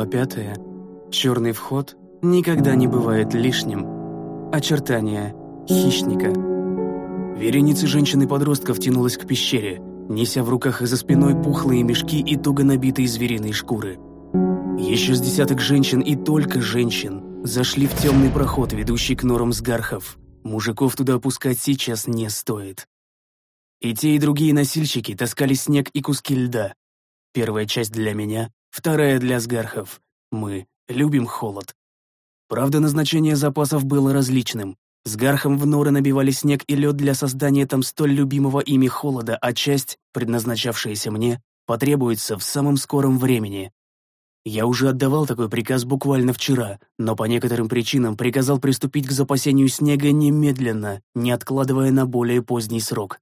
Глава пятая. Черный вход никогда не бывает лишним. Очертания хищника. Вереница женщин и подростков тянулась к пещере, неся в руках и за спиной пухлые мешки и туго набитые звериной шкуры. Еще с десяток женщин и только женщин зашли в темный проход, ведущий к норам сгархов. Мужиков туда опускать сейчас не стоит. И те, и другие носильщики таскали снег и куски льда. Первая часть для меня, вторая для сгархов. Мы любим холод. Правда, назначение запасов было различным. С гархом в норы набивали снег и лед для создания там столь любимого ими холода, а часть, предназначавшаяся мне, потребуется в самом скором времени. Я уже отдавал такой приказ буквально вчера, но по некоторым причинам приказал приступить к запасению снега немедленно, не откладывая на более поздний срок.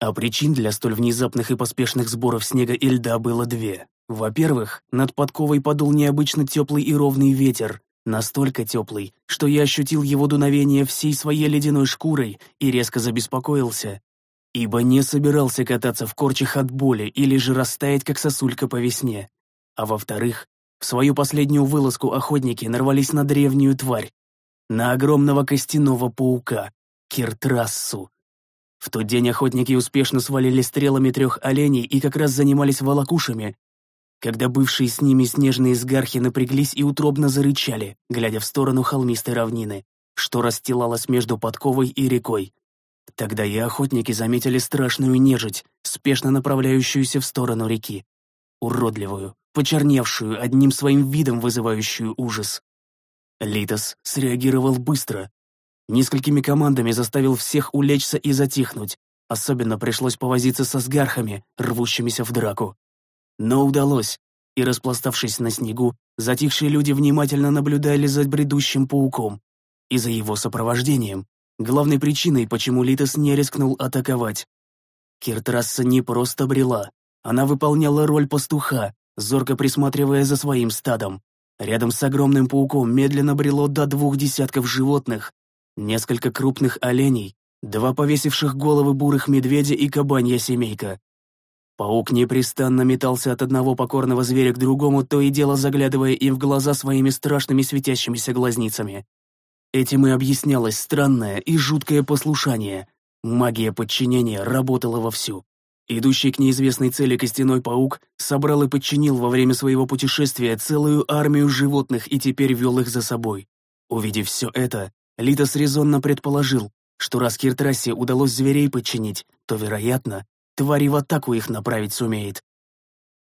А причин для столь внезапных и поспешных сборов снега и льда было две. Во-первых, над подковой подул необычно теплый и ровный ветер, настолько теплый, что я ощутил его дуновение всей своей ледяной шкурой и резко забеспокоился, ибо не собирался кататься в корчах от боли или же растаять, как сосулька по весне. А во-вторых, в свою последнюю вылазку охотники нарвались на древнюю тварь, на огромного костяного паука, Киртрассу. В тот день охотники успешно свалили стрелами трех оленей и как раз занимались волокушами, когда бывшие с ними снежные сгархи напряглись и утробно зарычали, глядя в сторону холмистой равнины, что расстилалась между подковой и рекой. Тогда и охотники заметили страшную нежить, спешно направляющуюся в сторону реки. Уродливую, почерневшую, одним своим видом вызывающую ужас. Литос среагировал быстро. Несколькими командами заставил всех улечься и затихнуть. Особенно пришлось повозиться со сгархами, рвущимися в драку. Но удалось, и, распластавшись на снегу, затихшие люди внимательно наблюдали за бредущим пауком и за его сопровождением, главной причиной, почему Литос не рискнул атаковать. Киртрасса не просто брела, она выполняла роль пастуха, зорко присматривая за своим стадом. Рядом с огромным пауком медленно брело до двух десятков животных, несколько крупных оленей, два повесивших головы бурых медведя и кабанья семейка. Паук непрестанно метался от одного покорного зверя к другому, то и дело заглядывая им в глаза своими страшными светящимися глазницами. Этим и объяснялось странное и жуткое послушание. Магия подчинения работала вовсю. Идущий к неизвестной цели костяной паук собрал и подчинил во время своего путешествия целую армию животных и теперь вел их за собой. Увидев все это, Литос резонно предположил, что раз Киртрассе удалось зверей подчинить, то, вероятно, Твари в атаку их направить сумеет.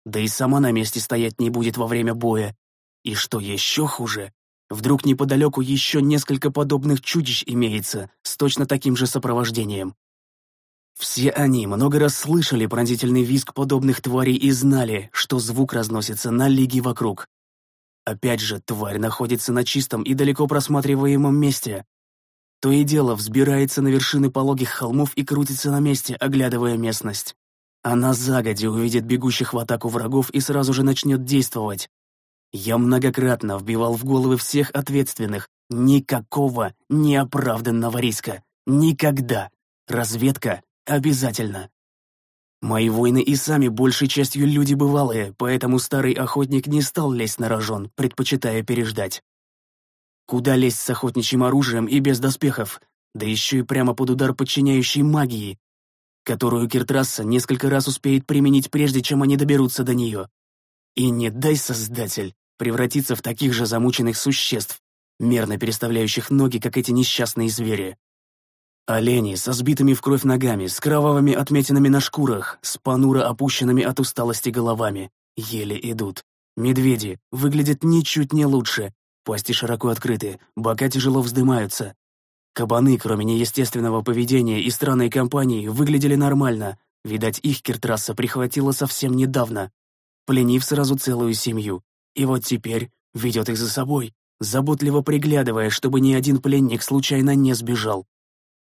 Да и сама на месте стоять не будет во время боя. И что еще хуже, вдруг неподалеку еще несколько подобных чудищ имеется с точно таким же сопровождением. Все они много раз слышали пронзительный визг подобных тварей и знали, что звук разносится на лиги вокруг. Опять же, тварь находится на чистом и далеко просматриваемом месте, то и дело взбирается на вершины пологих холмов и крутится на месте, оглядывая местность. Она загоди увидит бегущих в атаку врагов и сразу же начнет действовать. Я многократно вбивал в головы всех ответственных никакого неоправданного риска. Никогда. Разведка обязательно. Мои воины и сами большей частью люди бывалые, поэтому старый охотник не стал лезть на рожон, предпочитая переждать. Куда лезть с охотничьим оружием и без доспехов, да еще и прямо под удар подчиняющей магии, которую Киртрасса несколько раз успеет применить, прежде чем они доберутся до нее. И не дай, Создатель, превратиться в таких же замученных существ, мерно переставляющих ноги, как эти несчастные звери. Олени со сбитыми в кровь ногами, с кровавыми отметинами на шкурах, с понуро опущенными от усталости головами, еле идут. Медведи выглядят ничуть не лучше, Пасти широко открыты, бока тяжело вздымаются. Кабаны, кроме неестественного поведения и странной компании, выглядели нормально. Видать, их Киртрасса прихватила совсем недавно, пленив сразу целую семью. И вот теперь ведет их за собой, заботливо приглядывая, чтобы ни один пленник случайно не сбежал.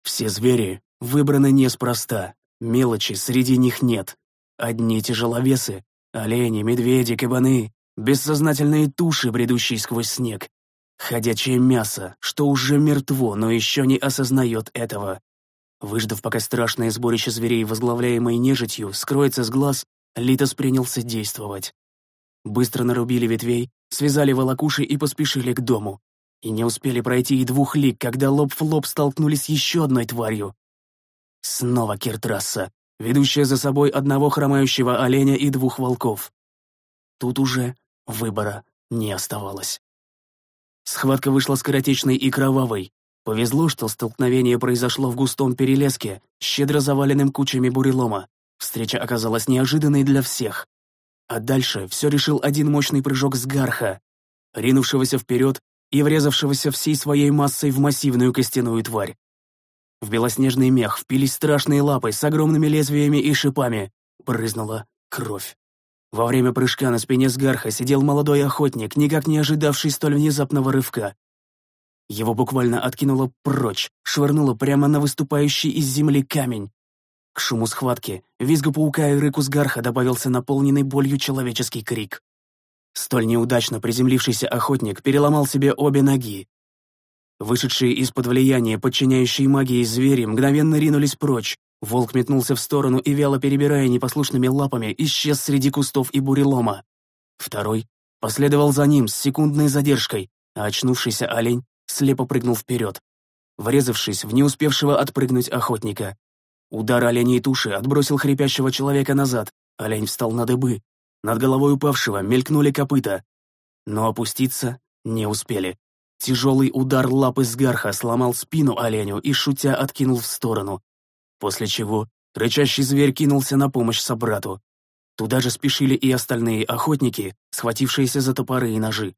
Все звери выбраны неспроста, мелочи среди них нет. Одни тяжеловесы, олени, медведи, кабаны, Бессознательные туши, бредущие сквозь снег. Ходячее мясо, что уже мертво, но еще не осознает этого. Выждав, пока страшное сборище зверей, возглавляемое нежитью, скроется с глаз, Литос принялся действовать. быстро нарубили ветвей, связали волокуши и поспешили к дому. И не успели пройти и двух лиг, когда лоб в лоб столкнулись с еще одной тварью. Снова Киртрасса, ведущая за собой одного хромающего оленя и двух волков. Тут уже выбора не оставалось. Схватка вышла скоротечной и кровавой. Повезло, что столкновение произошло в густом перелеске, щедро заваленным кучами бурелома. Встреча оказалась неожиданной для всех. А дальше все решил один мощный прыжок с гарха, ринувшегося вперед и врезавшегося всей своей массой в массивную костяную тварь. В белоснежный мех впились страшные лапы с огромными лезвиями и шипами. Брызнула кровь. Во время прыжка на спине Сгарха сидел молодой охотник, никак не ожидавший столь внезапного рывка. Его буквально откинуло прочь, швырнуло прямо на выступающий из земли камень. К шуму схватки, визгу паука и рыку Сгарха добавился наполненный болью человеческий крик. Столь неудачно приземлившийся охотник переломал себе обе ноги. Вышедшие из-под влияния подчиняющие магии звери мгновенно ринулись прочь, Волк метнулся в сторону и, вяло перебирая непослушными лапами, исчез среди кустов и бурелома. Второй последовал за ним с секундной задержкой, а очнувшийся олень слепо прыгнул вперед, врезавшись в не успевшего отпрыгнуть охотника. Удар оленей туши отбросил хрипящего человека назад, олень встал на дыбы. Над головой упавшего мелькнули копыта, но опуститься не успели. Тяжелый удар лапы с гарха сломал спину оленю и, шутя, откинул в сторону после чего рычащий зверь кинулся на помощь собрату. Туда же спешили и остальные охотники, схватившиеся за топоры и ножи.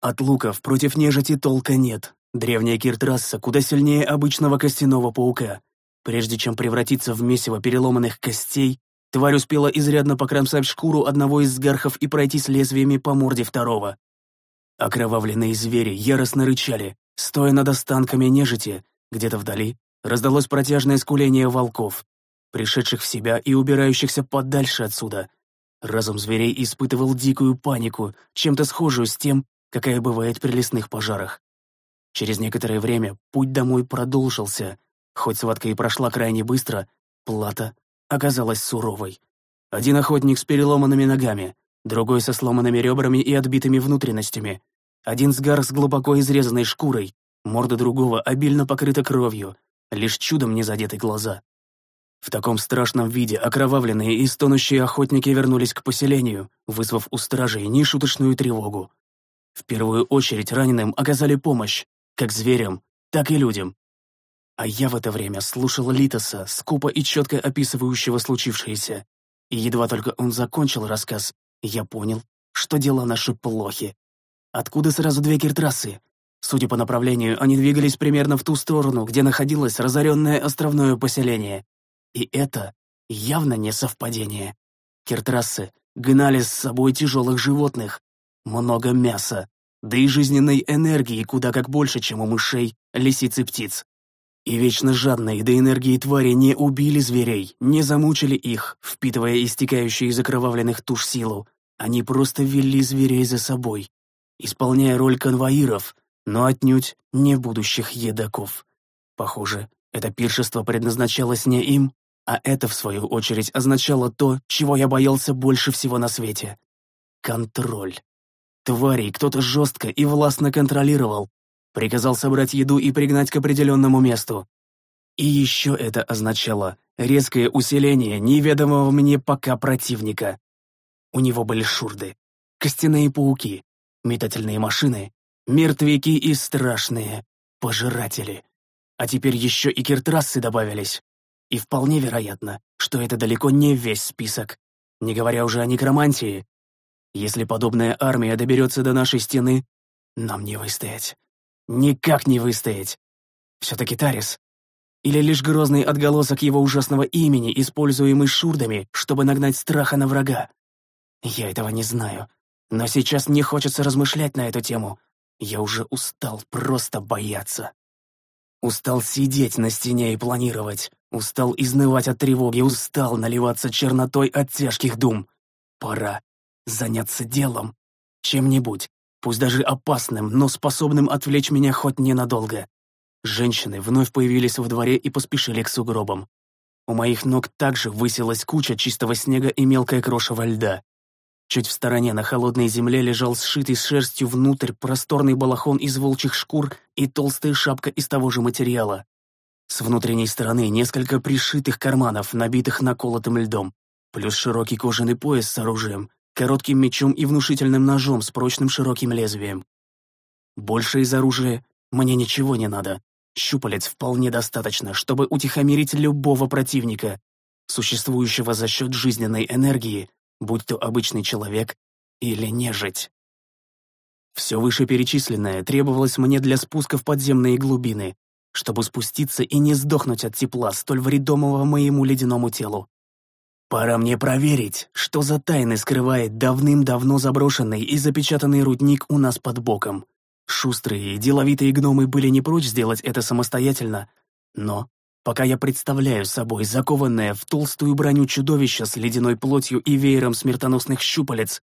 От луков против нежити толка нет. Древняя киртрасса куда сильнее обычного костяного паука. Прежде чем превратиться в месиво переломанных костей, тварь успела изрядно покромсать шкуру одного из сгархов и пройтись лезвиями по морде второго. Окровавленные звери яростно рычали, стоя над останками нежити, где-то вдали Раздалось протяжное скуление волков, пришедших в себя и убирающихся подальше отсюда. Разум зверей испытывал дикую панику, чем-то схожую с тем, какая бывает при лесных пожарах. Через некоторое время путь домой продолжился. Хоть схватка и прошла крайне быстро, плата оказалась суровой. Один охотник с переломанными ногами, другой со сломанными ребрами и отбитыми внутренностями, один сгар с глубоко изрезанной шкурой, морда другого обильно покрыта кровью, лишь чудом не задеты глаза. В таком страшном виде окровавленные и стонущие охотники вернулись к поселению, вызвав у стражей нешуточную тревогу. В первую очередь раненым оказали помощь, как зверям, так и людям. А я в это время слушал Литоса, скупо и четко описывающего случившееся. И едва только он закончил рассказ, я понял, что дела наши плохи. Откуда сразу две киртрассы? Судя по направлению, они двигались примерно в ту сторону, где находилось разоренное островное поселение. И это явно не совпадение. Киртрассы гнали с собой тяжелых животных, много мяса, да и жизненной энергии куда как больше, чем у мышей, лисиц и птиц. И вечно жадные до энергии твари не убили зверей, не замучили их, впитывая истекающую из окровавленных туш силу. Они просто вели зверей за собой, исполняя роль конвоиров, но отнюдь не будущих едоков. Похоже, это пиршество предназначалось не им, а это, в свою очередь, означало то, чего я боялся больше всего на свете. Контроль. Тварей кто-то жестко и властно контролировал, приказал собрать еду и пригнать к определенному месту. И еще это означало резкое усиление неведомого мне пока противника. У него были шурды, костяные пауки, метательные машины Мертвяки и страшные, пожиратели. А теперь еще и киртрассы добавились. И вполне вероятно, что это далеко не весь список, не говоря уже о некромантии. Если подобная армия доберется до нашей стены, нам не выстоять. Никак не выстоять. Все-таки Тарис. Или лишь грозный отголосок его ужасного имени, используемый шурдами, чтобы нагнать страха на врага. Я этого не знаю. Но сейчас не хочется размышлять на эту тему. Я уже устал просто бояться. Устал сидеть на стене и планировать. Устал изнывать от тревоги, устал наливаться чернотой от тяжких дум. Пора заняться делом. Чем-нибудь, пусть даже опасным, но способным отвлечь меня хоть ненадолго. Женщины вновь появились во дворе и поспешили к сугробам. У моих ног также высилась куча чистого снега и мелкое крошево льда. Чуть в стороне на холодной земле лежал сшитый шерстью внутрь просторный балахон из волчьих шкур и толстая шапка из того же материала. С внутренней стороны несколько пришитых карманов, набитых наколотым льдом, плюс широкий кожаный пояс с оружием, коротким мечом и внушительным ножом с прочным широким лезвием. Больше из оружия мне ничего не надо. Щупалец вполне достаточно, чтобы утихомирить любого противника, существующего за счет жизненной энергии, будь то обычный человек или нежить. Все вышеперечисленное требовалось мне для спуска в подземные глубины, чтобы спуститься и не сдохнуть от тепла, столь вредомого моему ледяному телу. Пора мне проверить, что за тайны скрывает давным-давно заброшенный и запечатанный рудник у нас под боком. Шустрые и деловитые гномы были не прочь сделать это самостоятельно, но пока я представляю собой закованное в толстую броню чудовище с ледяной плотью и веером смертоносных щупалец,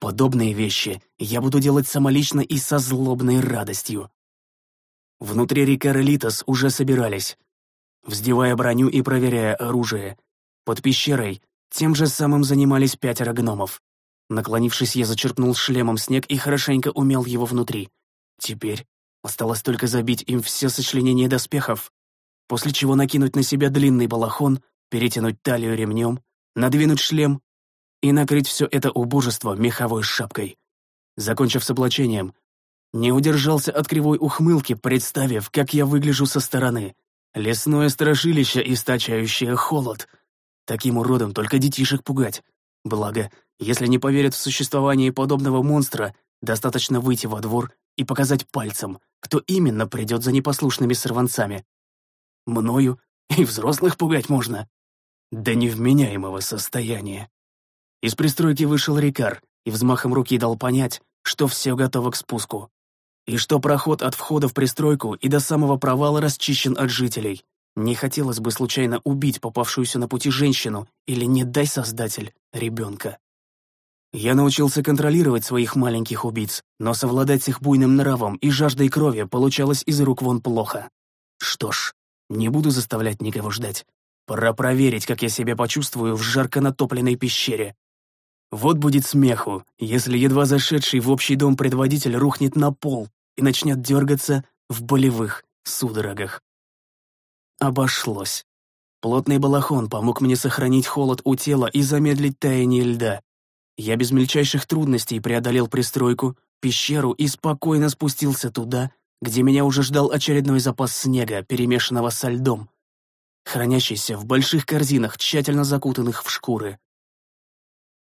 подобные вещи я буду делать самолично и со злобной радостью. Внутри река Релитас уже собирались, вздевая броню и проверяя оружие. Под пещерой тем же самым занимались пятеро гномов. Наклонившись, я зачерпнул шлемом снег и хорошенько умел его внутри. Теперь осталось только забить им все сочленения доспехов, после чего накинуть на себя длинный балахон, перетянуть талию ремнем, надвинуть шлем и накрыть все это убожество меховой шапкой. Закончив с облачением, не удержался от кривой ухмылки, представив, как я выгляжу со стороны. Лесное страшилище, источающее холод. Таким уродом только детишек пугать. Благо, если не поверят в существование подобного монстра, достаточно выйти во двор и показать пальцем, кто именно придет за непослушными сорванцами. Мною и взрослых пугать можно. До невменяемого состояния. Из пристройки вышел Рикар и взмахом руки дал понять, что все готово к спуску и что проход от входа в пристройку и до самого провала расчищен от жителей. Не хотелось бы случайно убить попавшуюся на пути женщину или, не дай создатель, ребенка. Я научился контролировать своих маленьких убийц, но совладать с их буйным нравом и жаждой крови получалось из рук вон плохо. Что ж, не буду заставлять никого ждать. Пора проверить, как я себя почувствую в жарко натопленной пещере. Вот будет смеху, если едва зашедший в общий дом предводитель рухнет на пол, и начнет дергаться в болевых судорогах. Обошлось. Плотный балахон помог мне сохранить холод у тела и замедлить таяние льда. Я без мельчайших трудностей преодолел пристройку, пещеру и спокойно спустился туда, где меня уже ждал очередной запас снега, перемешанного со льдом, хранящийся в больших корзинах, тщательно закутанных в шкуры.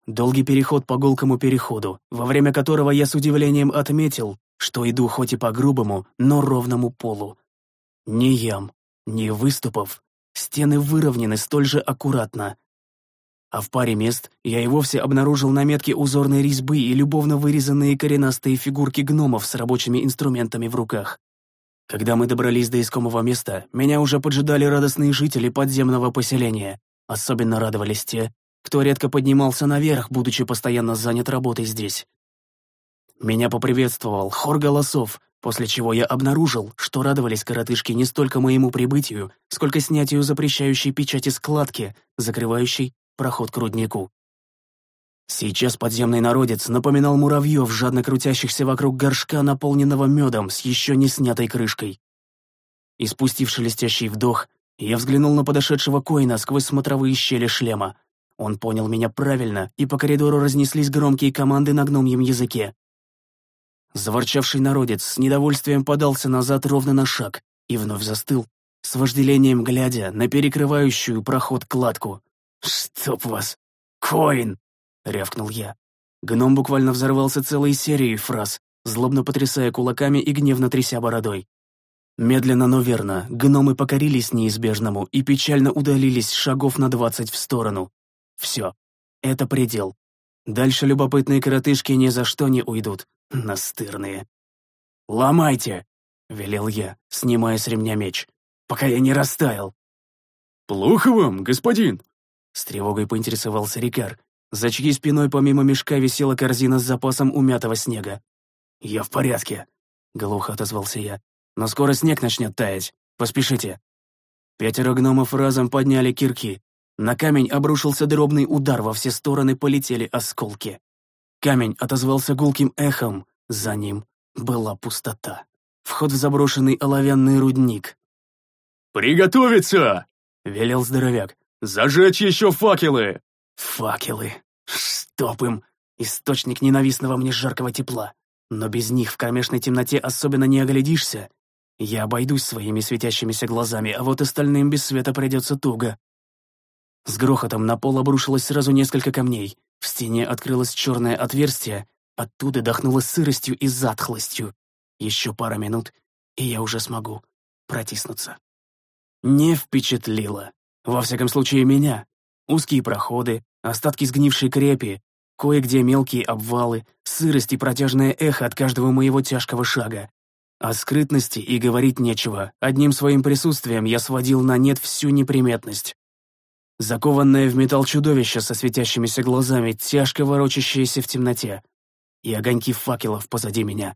Долгий переход по голкому переходу, во время которого я с удивлением отметил, что иду хоть и по грубому, но ровному полу. Ни ям, ни выступов, стены выровнены столь же аккуратно. А в паре мест я и вовсе обнаружил наметки узорной резьбы и любовно вырезанные коренастые фигурки гномов с рабочими инструментами в руках. Когда мы добрались до искомого места, меня уже поджидали радостные жители подземного поселения. Особенно радовались те, кто редко поднимался наверх, будучи постоянно занят работой здесь. Меня поприветствовал хор голосов, после чего я обнаружил, что радовались коротышки не столько моему прибытию, сколько снятию запрещающей печати складки, закрывающей проход к руднику. Сейчас подземный народец напоминал муравьев, жадно крутящихся вокруг горшка, наполненного медом с еще не снятой крышкой. Испустив шелестящий вдох, я взглянул на подошедшего коина сквозь смотровые щели шлема. Он понял меня правильно, и по коридору разнеслись громкие команды на гномьем языке. Заворчавший народец с недовольствием подался назад ровно на шаг и вновь застыл, с вожделением глядя на перекрывающую проход кладку. «Чтоб вас! Коин!» — рявкнул я. Гном буквально взорвался целой серией фраз, злобно потрясая кулаками и гневно тряся бородой. Медленно, но верно, гномы покорились неизбежному и печально удалились шагов на двадцать в сторону. Все, это предел. Дальше любопытные коротышки ни за что не уйдут, Настырные. «Ломайте!» — велел я, снимая с ремня меч, пока я не растаял. «Плохо вам, господин?» С тревогой поинтересовался Рикар, за чьей спиной помимо мешка висела корзина с запасом умятого снега. «Я в порядке», — глухо отозвался я. «Но скоро снег начнет таять. Поспешите». Пятеро гномов разом подняли кирки. На камень обрушился дробный удар, во все стороны полетели осколки. Камень отозвался гулким эхом, за ним была пустота. Вход в заброшенный оловянный рудник. «Приготовиться!» — велел здоровяк. «Зажечь еще факелы!» Факелы. Стоп им! Источник ненавистного мне жаркого тепла. Но без них в кромешной темноте особенно не оглядишься. Я обойдусь своими светящимися глазами, а вот остальным без света придется туго. С грохотом на пол обрушилось сразу несколько камней. В стене открылось черное отверстие, оттуда дохнуло сыростью и затхлостью. Еще пара минут, и я уже смогу протиснуться. Не впечатлило. Во всяком случае, меня. Узкие проходы, остатки сгнившей крепи, кое-где мелкие обвалы, сырость и протяжное эхо от каждого моего тяжкого шага. О скрытности и говорить нечего. Одним своим присутствием я сводил на нет всю неприметность. Закованное в металл чудовище со светящимися глазами, тяжко ворочащееся в темноте. И огоньки факелов позади меня.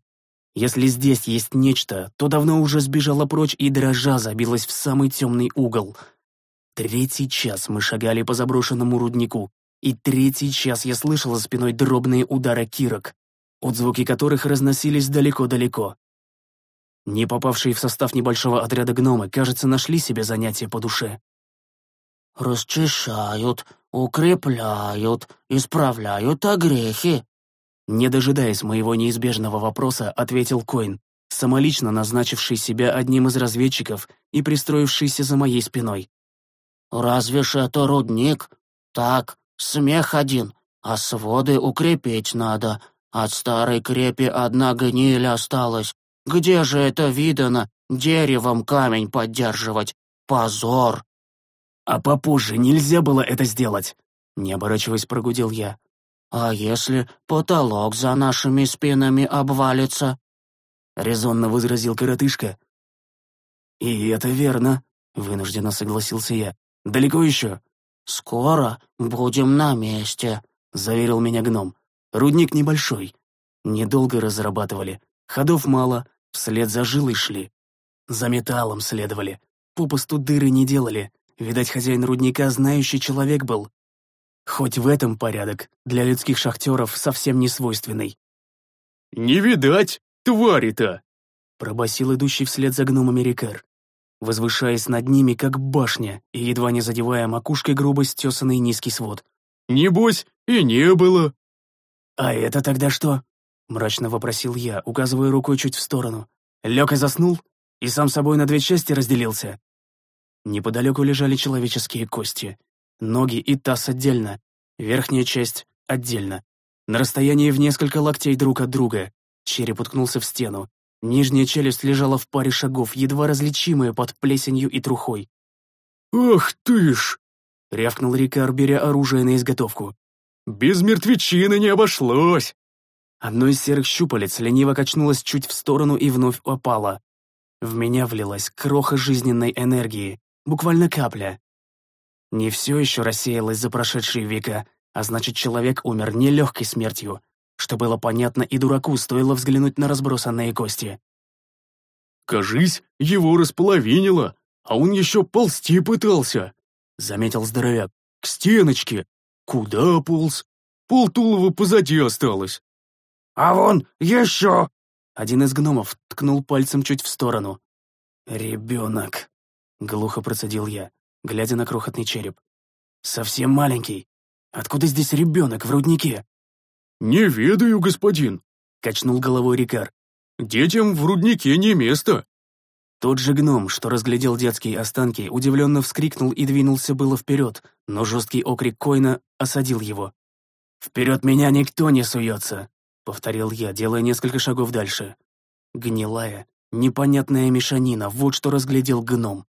Если здесь есть нечто, то давно уже сбежала прочь и дрожа забилась в самый темный угол. Третий час мы шагали по заброшенному руднику, и третий час я слышала спиной дробные удары кирок, отзвуки которых разносились далеко-далеко. Не попавшие в состав небольшого отряда гномы, кажется, нашли себе занятие по душе. «Расчищают, укрепляют, исправляют огрехи», не дожидаясь моего неизбежного вопроса, ответил Коин, самолично назначивший себя одним из разведчиков и пристроившийся за моей спиной. «Разве ж это рудник? Так, смех один, а своды укрепить надо. От старой крепи одна гниль осталась. Где же это видано деревом камень поддерживать? Позор!» «А попозже нельзя было это сделать?» Не оборачиваясь, прогудел я. «А если потолок за нашими спинами обвалится?» Резонно возразил коротышка. «И это верно», — вынужденно согласился я. «Далеко еще?» «Скоро будем на месте», — заверил меня гном. «Рудник небольшой. Недолго разрабатывали. Ходов мало, вслед за жилой шли. За металлом следовали. Попусту дыры не делали. Видать, хозяин рудника знающий человек был. Хоть в этом порядок для людских шахтеров совсем не свойственный. «Не видать, твари-то!» пробасил идущий вслед за гномами Рикар, возвышаясь над ними, как башня, и едва не задевая макушкой грубо стесанный низкий свод. «Небось, и не было!» «А это тогда что?» — мрачно вопросил я, указывая рукой чуть в сторону. Лег и заснул? И сам собой на две части разделился?» Неподалеку лежали человеческие кости. Ноги и таз отдельно, верхняя часть отдельно. На расстоянии в несколько локтей друг от друга. Череп уткнулся в стену. Нижняя челюсть лежала в паре шагов, едва различимая под плесенью и трухой. «Ах ты ж!» — рявкнул Рикар, беря оружие на изготовку. «Без мертвечины не обошлось!» Одно из серых щупалец лениво качнулось чуть в сторону и вновь упало. В меня влилась кроха жизненной энергии, Буквально капля. Не все еще рассеялось за прошедшие века, а значит, человек умер нелегкой смертью. Что было понятно и дураку, стоило взглянуть на разбросанные кости. «Кажись, его располовинило, а он еще ползти пытался», — заметил здоровяк. «К стеночке. Куда полз? Полтулова позади осталось». «А вон еще!» Один из гномов ткнул пальцем чуть в сторону. «Ребенок», Глухо процедил я, глядя на крохотный череп. «Совсем маленький. Откуда здесь ребенок в руднике?» «Не ведаю, господин», — качнул головой Рикар. «Детям в руднике не место». Тот же гном, что разглядел детские останки, удивленно вскрикнул и двинулся было вперед, но жесткий окрик Койна осадил его. «Вперед меня никто не суется», — повторил я, делая несколько шагов дальше. Гнилая, непонятная мешанина, вот что разглядел гном.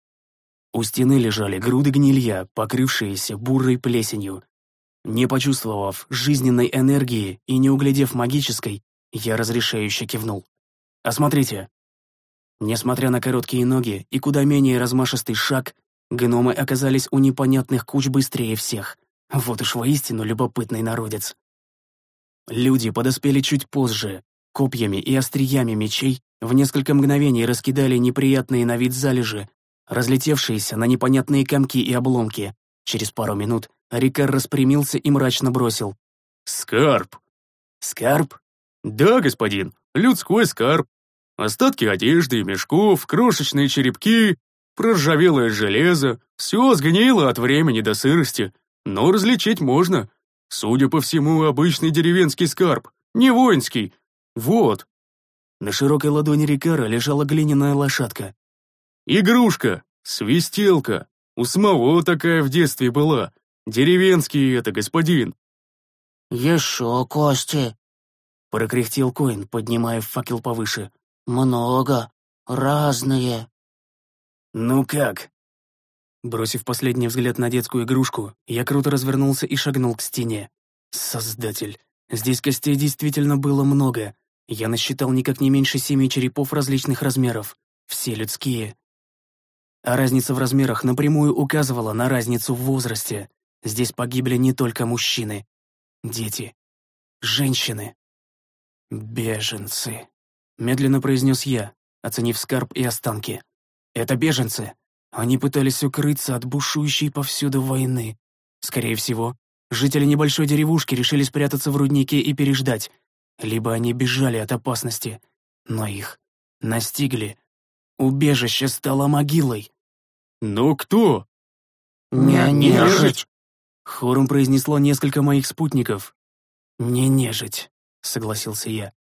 У стены лежали груды гнилья, покрывшиеся бурой плесенью. Не почувствовав жизненной энергии и не углядев магической, я разрешающе кивнул. «Осмотрите». Несмотря на короткие ноги и куда менее размашистый шаг, гномы оказались у непонятных куч быстрее всех. Вот уж воистину любопытный народец. Люди подоспели чуть позже. Копьями и остриями мечей в несколько мгновений раскидали неприятные на вид залежи, разлетевшиеся на непонятные комки и обломки. Через пару минут Рикар распрямился и мрачно бросил. «Скарб!» Скарб? Да, господин, людской скарб. Остатки одежды и мешков, крошечные черепки, проржавелое железо. Все сгнило от времени до сырости, но различить можно. Судя по всему, обычный деревенский скарб, не воинский. Вот. На широкой ладони Рикара лежала глиняная лошадка. Игрушка, свистелка. У самого такая в детстве была. Деревенский это, господин. Еще кости. Прокряхтел Коин, поднимая факел повыше. Много. Разные. «Ну как?» Бросив последний взгляд на детскую игрушку, я круто развернулся и шагнул к стене. Создатель. Здесь костей действительно было много. Я насчитал никак не меньше семи черепов различных размеров. Все людские. А разница в размерах напрямую указывала на разницу в возрасте. Здесь погибли не только мужчины. Дети. Женщины. Беженцы. Медленно произнес я, оценив скарб и останки. Это беженцы. Они пытались укрыться от бушующей повсюду войны. Скорее всего, жители небольшой деревушки решили спрятаться в руднике и переждать. Либо они бежали от опасности, но их настигли. Убежище стало могилой. «Но кто?» «Не нежить!» Хором произнесло несколько моих спутников. «Не нежить», — согласился я.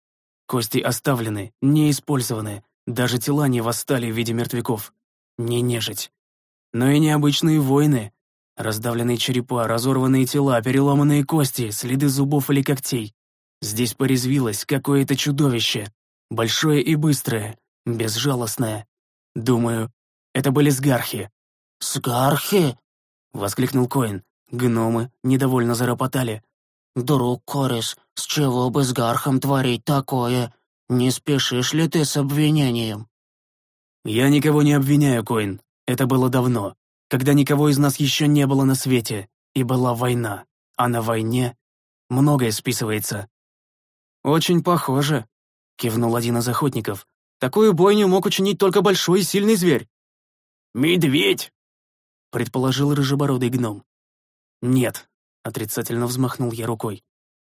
Кости оставлены, не использованы, даже тела не восстали в виде мертвяков. Не нежить. Но и необычные войны. Раздавленные черепа, разорванные тела, переломанные кости, следы зубов или когтей. Здесь порезвилось какое-то чудовище. Большое и быстрое, безжалостное. Думаю, это были сгархи. «Сгархи?» — воскликнул Коин. Гномы недовольно заропотали. «Друг Корис, с чего бы с Гархом творить такое? Не спешишь ли ты с обвинением?» «Я никого не обвиняю, Коин. Это было давно, когда никого из нас еще не было на свете, и была война. А на войне многое списывается». «Очень похоже», — кивнул один из охотников. «Такую бойню мог учинить только большой и сильный зверь». «Медведь!» — предположил рыжебородый гном. «Нет», — отрицательно взмахнул я рукой.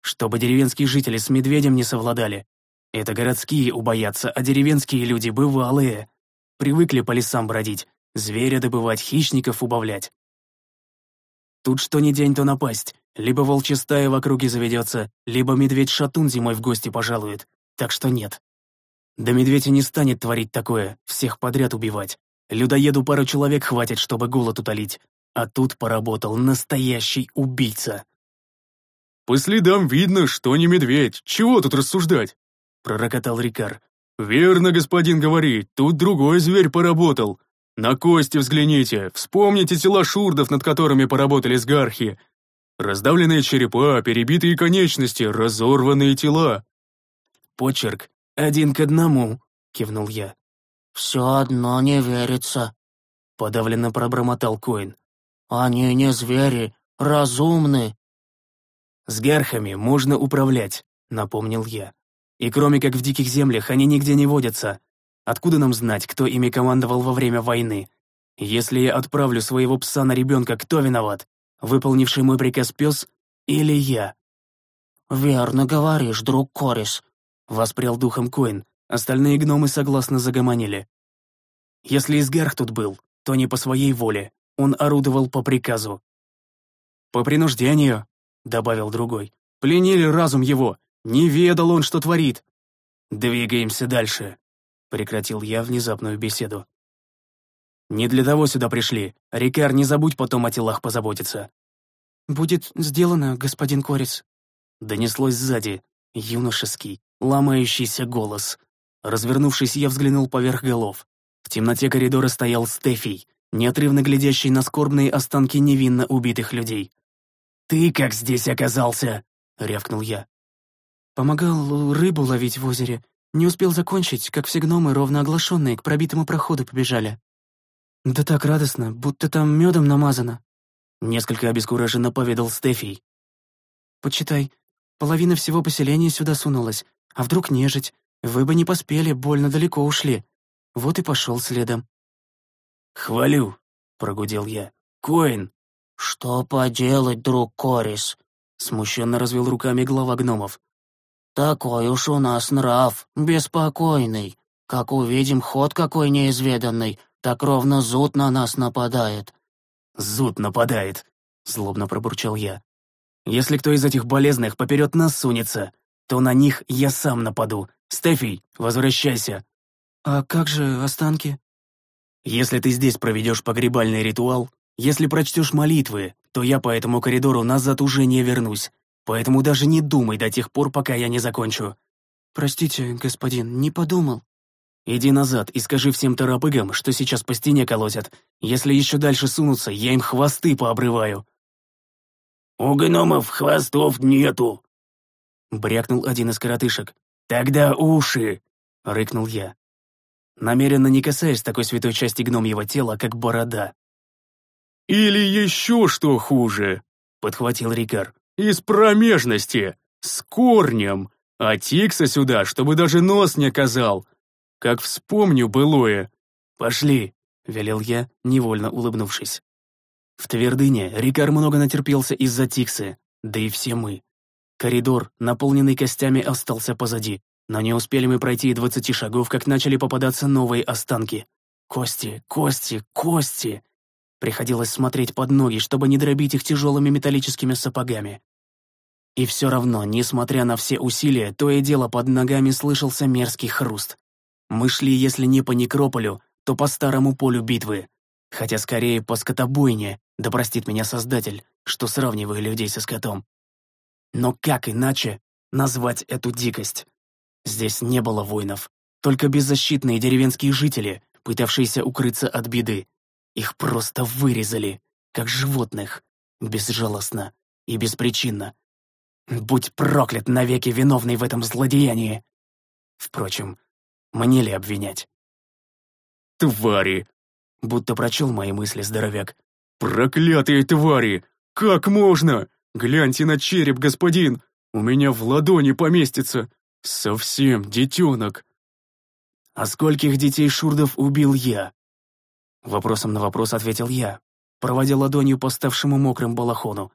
«Чтобы деревенские жители с медведем не совладали. Это городские убоятся, а деревенские люди бывалые. Привыкли по лесам бродить, зверя добывать, хищников убавлять. Тут что ни день, то напасть. Либо волчья стая в округе заведется, либо медведь-шатун зимой в гости пожалует. Так что нет. Да медведь и не станет творить такое, всех подряд убивать. Людоеду пару человек хватит, чтобы голод утолить. А тут поработал настоящий убийца. «По следам видно, что не медведь. Чего тут рассуждать?» — пророкотал Рикар. «Верно, господин говорит, тут другой зверь поработал. На кости взгляните, вспомните тела шурдов, над которыми поработали сгархи. Раздавленные черепа, перебитые конечности, разорванные тела». «Почерк один к одному», — кивнул я. «Все одно не верится», — подавленно пробормотал Коин. «Они не звери, разумны». «С гархами можно управлять», — напомнил я. «И кроме как в диких землях, они нигде не водятся. Откуда нам знать, кто ими командовал во время войны? Если я отправлю своего пса на ребенка, кто виноват? Выполнивший мой приказ пес или я?» «Верно говоришь, друг Корис», — воспрял духом Коин. Остальные гномы согласно загомонили. «Если Изгарх тут был, то не по своей воле. Он орудовал по приказу». «По принуждению», — добавил другой. «Пленили разум его. Не ведал он, что творит». «Двигаемся дальше», — прекратил я внезапную беседу. «Не для того сюда пришли. Рикар, не забудь потом о телах позаботиться». «Будет сделано, господин Корец», — донеслось сзади, юношеский, ломающийся голос. Развернувшись, я взглянул поверх голов. В темноте коридора стоял Стефий, неотрывно глядящий на скорбные останки невинно убитых людей. «Ты как здесь оказался?» — рявкнул я. «Помогал рыбу ловить в озере. Не успел закончить, как все гномы, ровно оглашенные, к пробитому проходу побежали. Да так радостно, будто там медом намазано». Несколько обескураженно поведал Стефий. «Почитай, половина всего поселения сюда сунулась, а вдруг нежить, вы бы не поспели, больно далеко ушли. Вот и пошел следом». «Хвалю», — прогудел я. «Коин!» «Что поделать, друг Корис?» Смущенно развел руками глава гномов. Такой уж у нас нрав, беспокойный. Как увидим ход какой неизведанный, так ровно зуд на нас нападает». «Зуд нападает», — злобно пробурчал я. «Если кто из этих болезных поперед нас сунется, то на них я сам нападу. Стефий, возвращайся». «А как же останки?» «Если ты здесь проведешь погребальный ритуал, если прочтешь молитвы, то я по этому коридору назад уже не вернусь, поэтому даже не думай до тех пор, пока я не закончу». «Простите, господин, не подумал». «Иди назад и скажи всем торопыгам, что сейчас по стене колотят. Если еще дальше сунутся, я им хвосты пообрываю». «У гномов хвостов нету», — брякнул один из коротышек. «Тогда уши!» — рыкнул я. Намеренно не касаясь такой святой части гномьего тела, как борода. «Или еще что хуже!» — подхватил Рикар. «Из промежности! С корнем! А Тикса сюда, чтобы даже нос не казал! Как вспомню былое!» «Пошли!» — велел я, невольно улыбнувшись. В Твердыне Рикар много натерпелся из-за Тиксы, да и все мы. Коридор, наполненный костями, остался позади, но не успели мы пройти и двадцати шагов, как начали попадаться новые останки. Кости, кости, кости! Приходилось смотреть под ноги, чтобы не дробить их тяжелыми металлическими сапогами. И все равно, несмотря на все усилия, то и дело под ногами слышался мерзкий хруст. Мы шли, если не по некрополю, то по старому полю битвы. Хотя скорее по скотобойне, да простит меня Создатель, что сравниваю людей со скотом. Но как иначе назвать эту дикость? Здесь не было воинов, только беззащитные деревенские жители, пытавшиеся укрыться от беды. Их просто вырезали, как животных, безжалостно и беспричинно. Будь проклят навеки виновный в этом злодеянии. Впрочем, мне ли обвинять? «Твари!» Будто прочел мои мысли здоровяк. «Проклятые твари! Как можно? Гляньте на череп, господин! У меня в ладони поместится! Совсем детенок!» «А скольких детей шурдов убил я?» Вопросом на вопрос ответил я, проводя ладонью по ставшему мокрым балахону.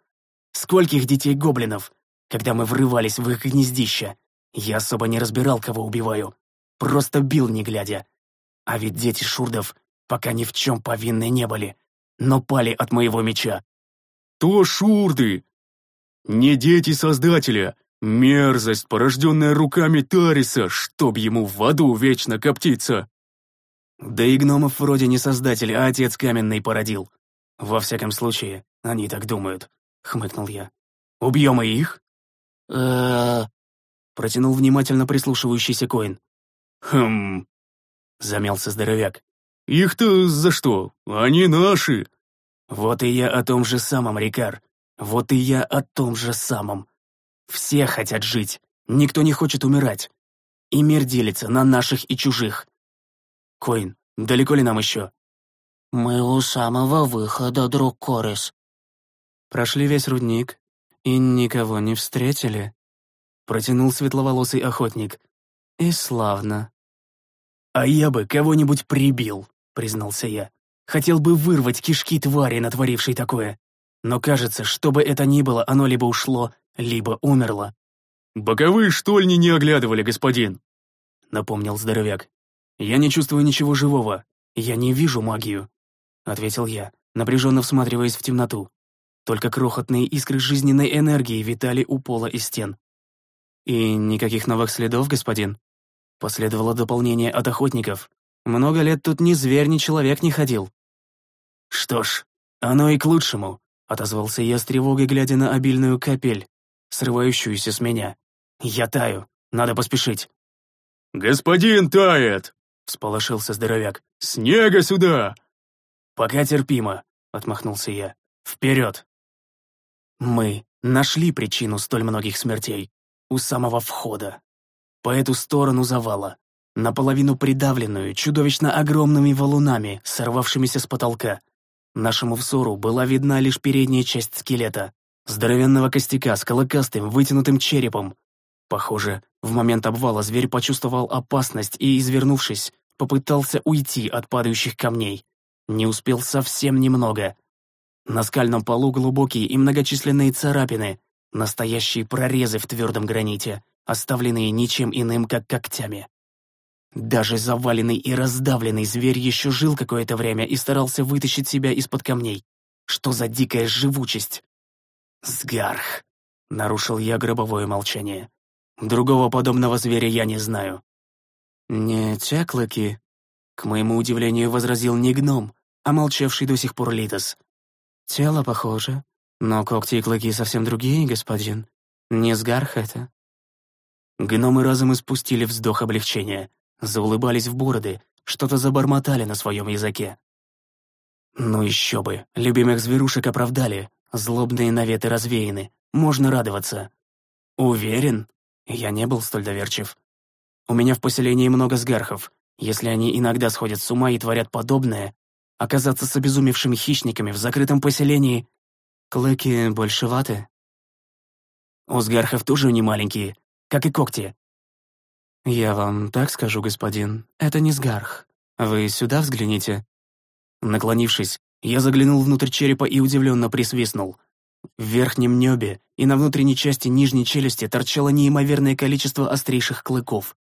«Скольких детей гоблинов? Когда мы врывались в их гнездище, я особо не разбирал, кого убиваю. Просто бил, не глядя. А ведь дети шурдов пока ни в чем повинны не были, но пали от моего меча». «То шурды! Не дети Создателя, мерзость, порожденная руками Тариса, чтоб ему в аду вечно коптиться!» Да и гномов вроде не создатель, а отец каменный породил. Во всяком случае, они так думают, хмыкнул я. Убьем и их? э протянул внимательно прислушивающийся Коин. Хм, замялся здоровяк. Их-то за что? Они наши. Вот и я о том же самом, Рикар. Вот и я о том же самом. Все хотят жить, никто не хочет умирать. И мир делится на наших и чужих. Коин, далеко ли нам еще?» «Мы у самого выхода, друг Корис». «Прошли весь рудник и никого не встретили?» Протянул светловолосый охотник. «И славно». «А я бы кого-нибудь прибил», — признался я. «Хотел бы вырвать кишки твари, натворившей такое. Но кажется, что бы это ни было, оно либо ушло, либо умерло». «Боковые штольни не оглядывали, господин», — напомнил здоровяк. «Я не чувствую ничего живого. Я не вижу магию», — ответил я, напряженно всматриваясь в темноту. Только крохотные искры жизненной энергии витали у пола и стен. «И никаких новых следов, господин?» Последовало дополнение от охотников. «Много лет тут ни зверь, ни человек не ходил». «Что ж, оно и к лучшему», — отозвался я с тревогой, глядя на обильную капель, срывающуюся с меня. «Я таю, надо поспешить». «Господин тает!» — всполошился здоровяк. «Снега сюда!» «Пока терпимо», — отмахнулся я. «Вперед!» Мы нашли причину столь многих смертей у самого входа. По эту сторону завала, наполовину придавленную чудовищно огромными валунами, сорвавшимися с потолка. Нашему взору была видна лишь передняя часть скелета, здоровенного костяка с колокастым вытянутым черепом, Похоже, в момент обвала зверь почувствовал опасность и, извернувшись, попытался уйти от падающих камней. Не успел совсем немного. На скальном полу глубокие и многочисленные царапины, настоящие прорезы в твердом граните, оставленные ничем иным, как когтями. Даже заваленный и раздавленный зверь еще жил какое-то время и старался вытащить себя из-под камней. Что за дикая живучесть? «Сгарх!» — нарушил я гробовое молчание. «Другого подобного зверя я не знаю». «Не те клыки?» — к моему удивлению возразил не гном, а молчавший до сих пор Литос. «Тело похоже, но когти и клыки совсем другие, господин. Не сгарх это». Гномы разом испустили вздох облегчения, заулыбались в бороды, что-то забормотали на своем языке. Ну еще бы, любимых зверушек оправдали, злобные наветы развеяны, можно радоваться. Уверен? Я не был столь доверчив. У меня в поселении много сгархов. Если они иногда сходят с ума и творят подобное, оказаться с обезумевшими хищниками в закрытом поселении... Клыки больше ваты. У сгархов тоже не маленькие, как и когти. Я вам так скажу, господин, это не сгарх. Вы сюда взгляните. Наклонившись, я заглянул внутрь черепа и удивленно присвистнул. В верхнем небе и на внутренней части нижней челюсти торчало неимоверное количество острейших клыков.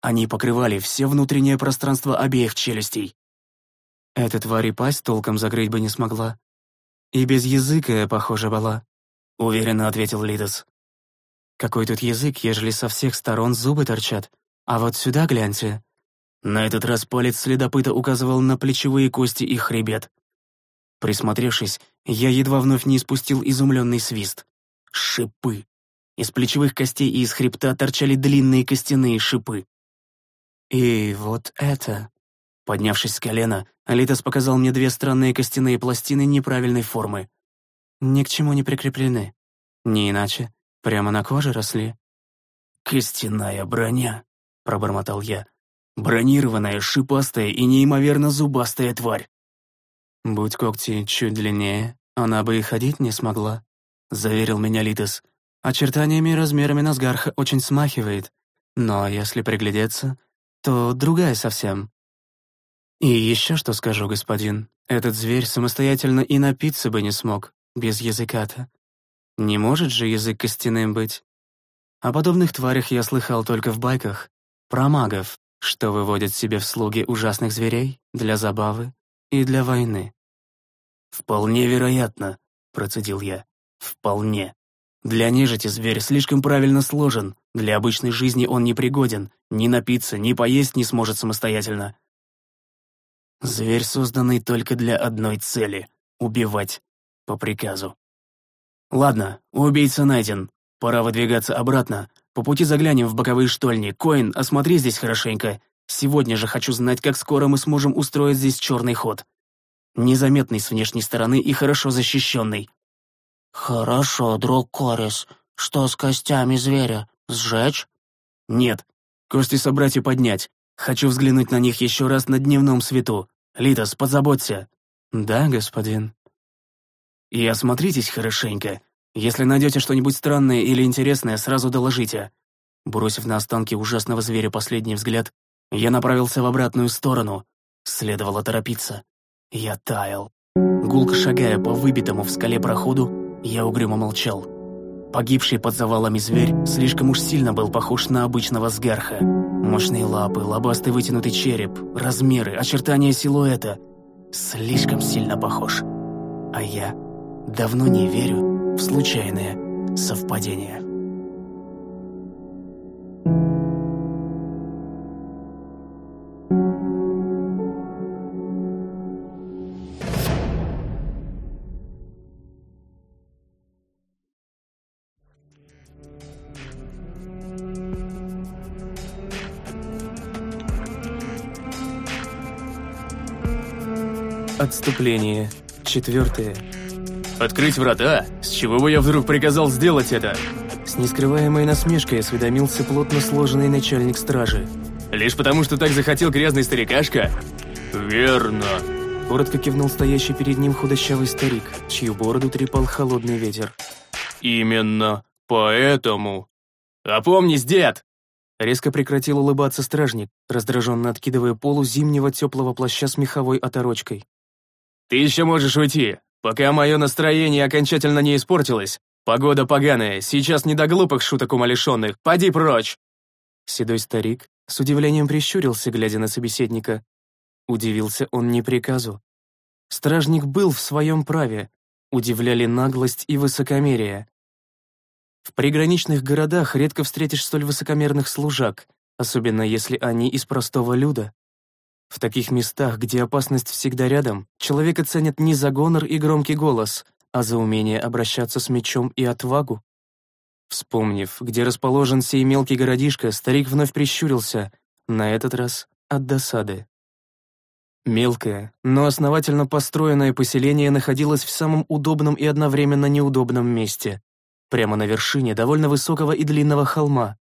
Они покрывали все внутреннее пространство обеих челюстей. Эта тварь и пасть толком закрыть бы не смогла. И без языка, похоже, была, — уверенно ответил Лидос. Какой тут язык, ежели со всех сторон зубы торчат? А вот сюда гляньте. На этот раз палец следопыта указывал на плечевые кости и хребет. Присмотревшись, я едва вновь не испустил изумленный свист. Шипы. Из плечевых костей и из хребта торчали длинные костяные шипы. И вот это... Поднявшись с колена, Алитас показал мне две странные костяные пластины неправильной формы. Ни к чему не прикреплены. Не иначе, прямо на коже росли. «Костяная броня», — пробормотал я. «Бронированная, шипастая и неимоверно зубастая тварь». «Будь когти чуть длиннее, она бы и ходить не смогла», — заверил меня Литос. «Очертаниями и размерами Назгарха очень смахивает, но если приглядеться, то другая совсем. И еще что скажу, господин, этот зверь самостоятельно и напиться бы не смог, без языка-то. Не может же язык костяным быть. О подобных тварях я слыхал только в байках, про магов, что выводят себе в слуги ужасных зверей для забавы и для войны. «Вполне вероятно», — процедил я. «Вполне. Для нежити зверь слишком правильно сложен, для обычной жизни он непригоден, ни напиться, ни поесть не сможет самостоятельно. Зверь, созданный только для одной цели — убивать по приказу. Ладно, убийца найден. Пора выдвигаться обратно. По пути заглянем в боковые штольни. Коин, осмотри здесь хорошенько. Сегодня же хочу знать, как скоро мы сможем устроить здесь черный ход. Незаметный с внешней стороны и хорошо защищенный. «Хорошо, друг Корис. Что с костями зверя? Сжечь?» «Нет. Кости собрать и поднять. Хочу взглянуть на них еще раз на дневном свету. Литос, позаботься». «Да, господин». «И осмотритесь хорошенько. Если найдете что-нибудь странное или интересное, сразу доложите». Бросив на останки ужасного зверя последний взгляд, я направился в обратную сторону. Следовало торопиться. Я таял. Гулко шагая по выбитому в скале проходу, я угрюмо молчал. Погибший под завалами зверь слишком уж сильно был похож на обычного сгарха. Мощные лапы, лобастый вытянутый череп, размеры, очертания силуэта. Слишком сильно похож. А я давно не верю в случайные совпадения. Отступление. Четвертое. «Открыть врата? С чего бы я вдруг приказал сделать это?» С нескрываемой насмешкой осведомился плотно сложенный начальник стражи. «Лишь потому, что так захотел грязный старикашка?» «Верно», — коротко кивнул стоящий перед ним худощавый старик, чью бороду трепал холодный ветер. «Именно поэтому...» «Опомнись, дед!» Резко прекратил улыбаться стражник, раздраженно откидывая полу зимнего теплого плаща с меховой оторочкой. «Ты еще можешь уйти, пока мое настроение окончательно не испортилось. Погода поганая, сейчас не до глупых шуток умалишенных, поди прочь!» Седой старик с удивлением прищурился, глядя на собеседника. Удивился он не приказу. Стражник был в своем праве, удивляли наглость и высокомерие. В приграничных городах редко встретишь столь высокомерных служак, особенно если они из простого люда. В таких местах, где опасность всегда рядом, человека ценят не за гонор и громкий голос, а за умение обращаться с мечом и отвагу. Вспомнив, где расположен сей мелкий городишко, старик вновь прищурился, на этот раз от досады. Мелкое, но основательно построенное поселение находилось в самом удобном и одновременно неудобном месте, прямо на вершине довольно высокого и длинного холма,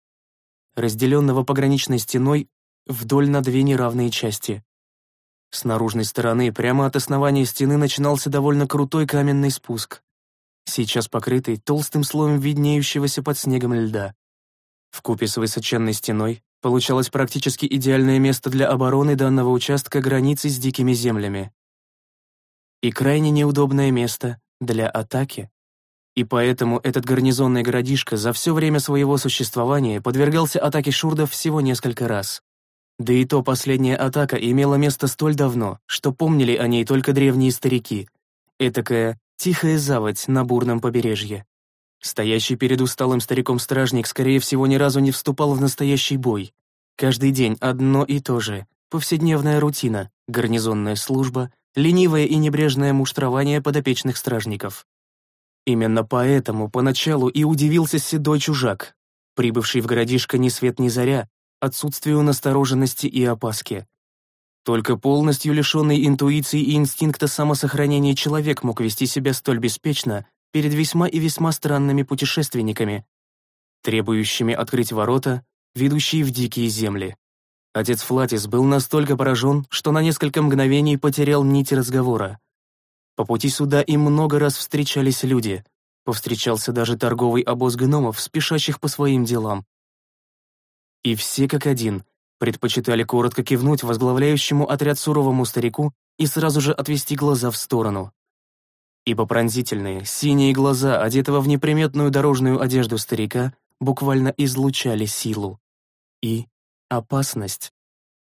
разделенного пограничной стеной вдоль на две неравные части. С наружной стороны, прямо от основания стены, начинался довольно крутой каменный спуск, сейчас покрытый толстым слоем виднеющегося под снегом льда. Вкупе с высоченной стеной получалось практически идеальное место для обороны данного участка границы с дикими землями. И крайне неудобное место для атаки. И поэтому этот гарнизонный городишко за все время своего существования подвергался атаке шурдов всего несколько раз. Да и то последняя атака имела место столь давно, что помнили о ней только древние старики. Этакая тихая заводь на бурном побережье. Стоящий перед усталым стариком стражник, скорее всего, ни разу не вступал в настоящий бой. Каждый день одно и то же. Повседневная рутина, гарнизонная служба, ленивое и небрежное муштрование подопечных стражников. Именно поэтому поначалу и удивился седой чужак, прибывший в городишко ни свет ни заря, отсутствию настороженности и опаски. Только полностью лишенный интуиции и инстинкта самосохранения человек мог вести себя столь беспечно перед весьма и весьма странными путешественниками, требующими открыть ворота, ведущие в дикие земли. Отец Флатис был настолько поражен, что на несколько мгновений потерял нить разговора. По пути сюда им много раз встречались люди. Повстречался даже торговый обоз гномов, спешащих по своим делам. И все как один предпочитали коротко кивнуть возглавляющему отряд суровому старику и сразу же отвести глаза в сторону ибо пронзительные, синие глаза, одетого в неприметную дорожную одежду старика, буквально излучали силу и опасность.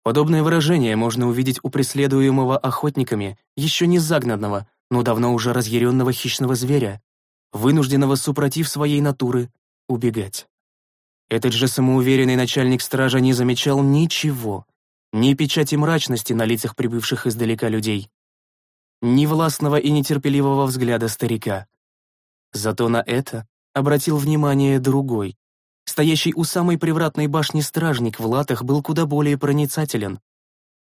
Подобное выражение можно увидеть у преследуемого охотниками, еще не загнанного, но давно уже разъяренного хищного зверя, вынужденного супротив своей натуры убегать. Этот же самоуверенный начальник стража не замечал ничего, ни печати мрачности на лицах прибывших издалека людей, ни властного и нетерпеливого взгляда старика. Зато на это обратил внимание другой. Стоящий у самой привратной башни стражник в латах был куда более проницателен,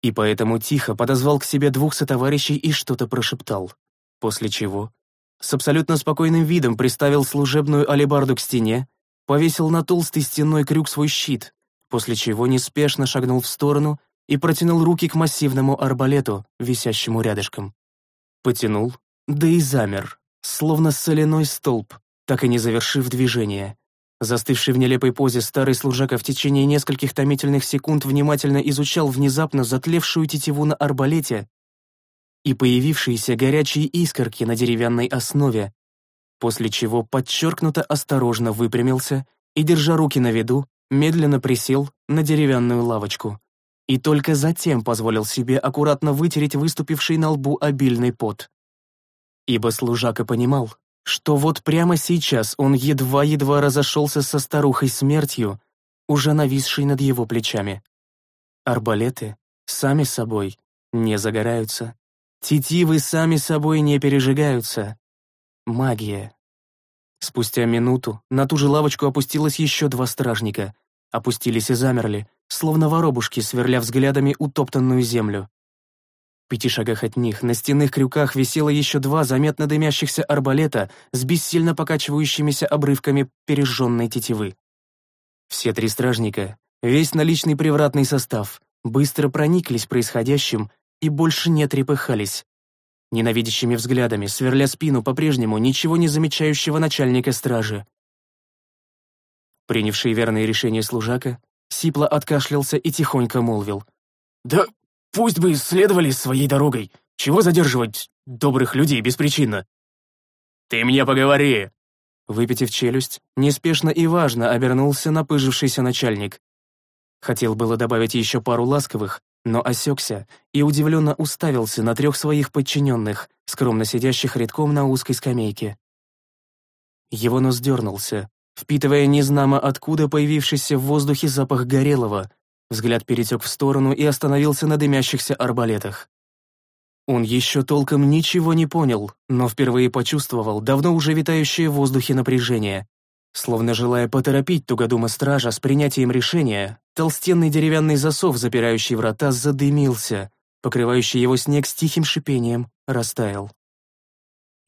и поэтому тихо подозвал к себе двух сотоварищей и что-то прошептал, после чего с абсолютно спокойным видом приставил служебную алебарду к стене, повесил на толстый стенной крюк свой щит, после чего неспешно шагнул в сторону и протянул руки к массивному арбалету, висящему рядышком потянул, да и замер, словно соляной столб, так и не завершив движение. Застывший в нелепой позе старый служака в течение нескольких томительных секунд внимательно изучал внезапно затлевшую тетиву на арбалете и появившиеся горячие искорки на деревянной основе, после чего подчеркнуто осторожно выпрямился и, держа руки на виду, медленно присел на деревянную лавочку и только затем позволил себе аккуратно вытереть выступивший на лбу обильный пот. Ибо служака понимал, что вот прямо сейчас он едва-едва разошелся со старухой смертью, уже нависшей над его плечами. Арбалеты сами собой не загораются. Тетивы сами собой не пережигаются. Магия. Спустя минуту на ту же лавочку опустилось еще два стражника. Опустились и замерли, словно воробушки, сверля взглядами утоптанную землю. В пяти шагах от них на стенных крюках висело еще два заметно дымящихся арбалета с бессильно покачивающимися обрывками пережженной тетивы. Все три стражника, весь наличный привратный состав, быстро прониклись происходящим и больше не трепыхались. Ненавидящими взглядами, сверля спину по-прежнему ничего не замечающего начальника стражи. Принявший верное решение служака, Сипло откашлялся и тихонько молвил. «Да пусть бы следовали своей дорогой. Чего задерживать добрых людей беспричинно?» «Ты мне поговори!» Выпитив челюсть, неспешно и важно обернулся напыжившийся начальник. Хотел было добавить еще пару ласковых, но осекся и удивленно уставился на трех своих подчиненных, скромно сидящих редком на узкой скамейке. Его нос дернулся, впитывая незнамо откуда появившийся в воздухе запах горелого. Взгляд перетек в сторону и остановился на дымящихся арбалетах. Он еще толком ничего не понял, но впервые почувствовал давно уже витающее в воздухе напряжение. Словно желая поторопить тугодума стража с принятием решения, толстенный деревянный засов, запирающий врата, задымился, покрывающий его снег с тихим шипением, растаял.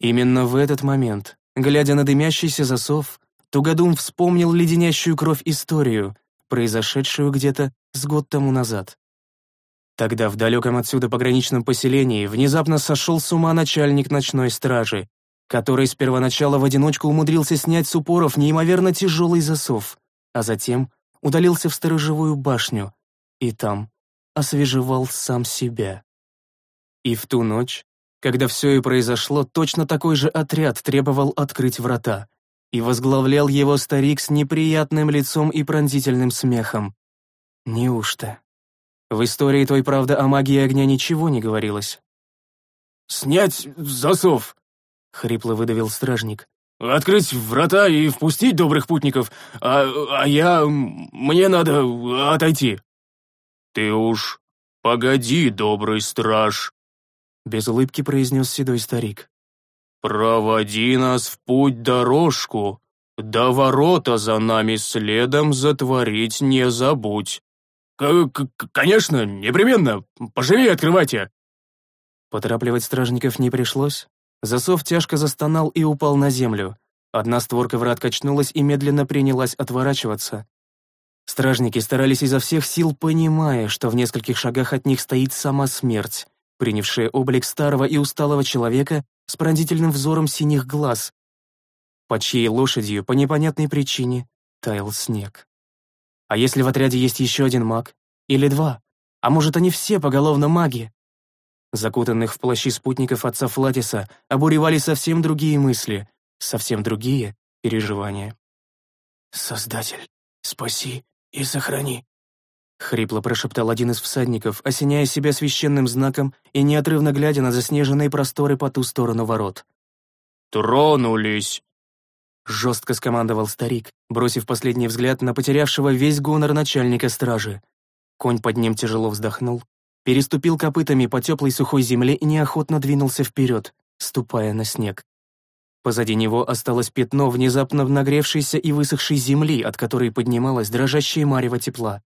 Именно в этот момент, глядя на дымящийся засов, Тугодум вспомнил леденящую кровь историю, произошедшую где-то с год тому назад. Тогда в далеком отсюда пограничном поселении внезапно сошел с ума начальник ночной стражи, который с первоначала в одиночку умудрился снять с упоров неимоверно тяжелый засов, а затем удалился в сторожевую башню и там освежевал сам себя. И в ту ночь, когда все и произошло, точно такой же отряд требовал открыть врата, и возглавлял его старик с неприятным лицом и пронзительным смехом. Неужто? В истории той, правда, о магии огня ничего не говорилось. «Снять засов!» — хрипло выдавил стражник. «Открыть врата и впустить добрых путников, а, а я... мне надо отойти». «Ты уж погоди, добрый страж», — без улыбки произнес седой старик. «Проводи нас в путь дорожку, да ворота за нами следом затворить не забудь». К «Конечно, непременно! Поживее открывайте!» Поторапливать стражников не пришлось. Засов тяжко застонал и упал на землю. Одна створка врат качнулась и медленно принялась отворачиваться. Стражники старались изо всех сил, понимая, что в нескольких шагах от них стоит сама смерть, принявшая облик старого и усталого человека с пронзительным взором синих глаз, под чьей лошадью по непонятной причине таял снег. А если в отряде есть еще один маг? Или два? А может, они все поголовно маги? Закутанных в плащи спутников отца Флатиса обуревали совсем другие мысли, совсем другие переживания. «Создатель, спаси и сохрани», — хрипло прошептал один из всадников, осеняя себя священным знаком и неотрывно глядя на заснеженные просторы по ту сторону ворот. «Тронулись!» Жестко скомандовал старик, бросив последний взгляд на потерявшего весь гонор начальника стражи. Конь под ним тяжело вздохнул, переступил копытами по теплой сухой земле и неохотно двинулся вперед, ступая на снег. Позади него осталось пятно внезапно нагревшейся и высохшей земли, от которой поднималась дрожащая марево тепла.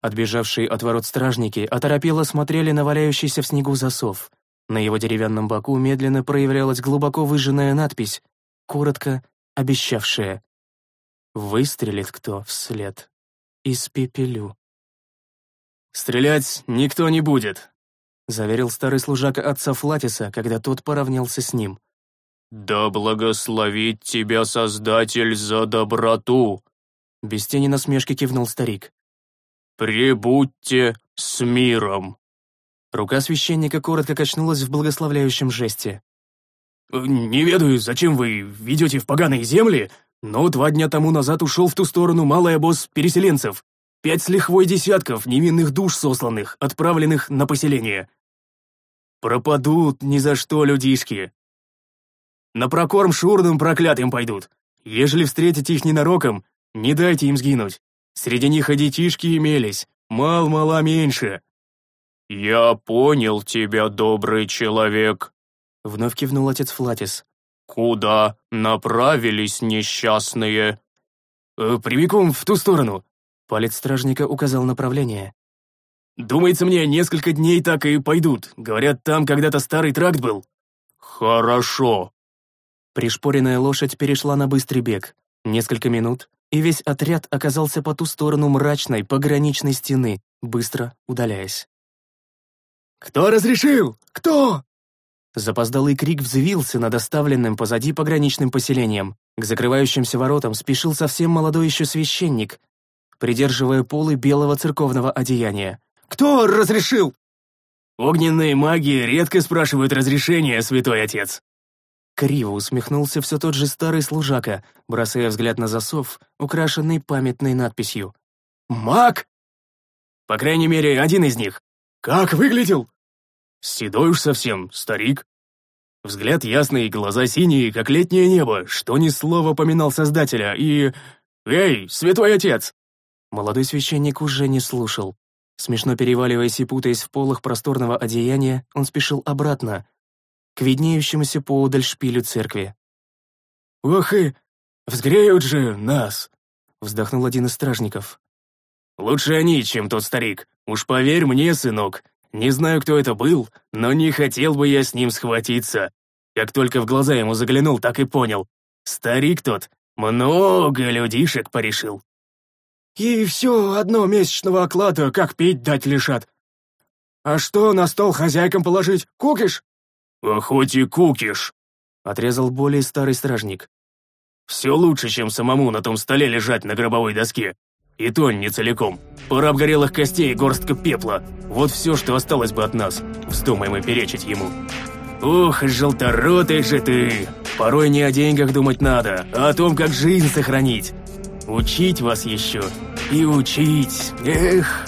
Отбежавшие от ворот стражники оторопело смотрели на валяющийся в снегу засов. На его деревянном боку медленно проявлялась глубоко выжженная надпись, коротко обещавшая «Выстрелит кто вслед, испепелю». «Стрелять никто не будет», — заверил старый служака отца Флатиса, когда тот поравнялся с ним. «Да благословит тебя Создатель за доброту!» Без тени насмешки кивнул старик. «Прибудьте с миром!» Рука священника коротко качнулась в благословляющем жесте. «Не ведаю, зачем вы ведете в поганые земли, но два дня тому назад ушел в ту сторону малый обоз переселенцев. Пять с лихвой десятков невинных душ сосланных, отправленных на поселение. Пропадут ни за что людишки. На прокорм шурным проклятым пойдут. Ежели встретите их ненароком, не дайте им сгинуть. Среди них и детишки имелись, мал-мала меньше». «Я понял тебя, добрый человек», Вновь кивнул отец Флатис. «Куда направились несчастные?» э, «Прямиком в ту сторону», — палец стражника указал направление. «Думается мне, несколько дней так и пойдут. Говорят, там когда-то старый тракт был». «Хорошо». Пришпоренная лошадь перешла на быстрый бег. Несколько минут, и весь отряд оказался по ту сторону мрачной пограничной стены, быстро удаляясь. «Кто разрешил? Кто?» Запоздалый крик взвился над оставленным позади пограничным поселением. К закрывающимся воротам спешил совсем молодой еще священник, придерживая полы белого церковного одеяния. «Кто разрешил?» «Огненные маги редко спрашивают разрешения, святой отец», Криво усмехнулся все тот же старый служака, бросая взгляд на засов, украшенный памятной надписью. «Маг?» «По крайней мере, один из них. Как выглядел?» «Седой уж совсем, старик. Взгляд ясный, глаза синие, как летнее небо, что ни слова поминал Создателя, и... Эй, святой отец!» Молодой священник уже не слушал. Смешно переваливаясь и путаясь в полах просторного одеяния, он спешил обратно, к виднеющемуся поодаль шпилю церкви. «Ох и взгреют же нас!» — вздохнул один из стражников. «Лучше они, чем тот старик. Уж поверь мне, сынок, не знаю, кто это был, но не хотел бы я с ним схватиться. Как только в глаза ему заглянул, так и понял. Старик тот много людишек порешил. И все одно месячного оклада, как пить дать лишат. А что на стол хозяйкам положить? Кукиш? Хоть и кукиш, отрезал более старый стражник. Все лучше, чем самому на том столе лежать на гробовой доске. И то не целиком. Пара обгорелых костей и горстка пепла. Вот все, что осталось бы от нас. Вздумаем и перечить ему. Ох, желторотый же ты! Порой не о деньгах думать надо, а о том, как жизнь сохранить. Учить вас еще и учить. Эх,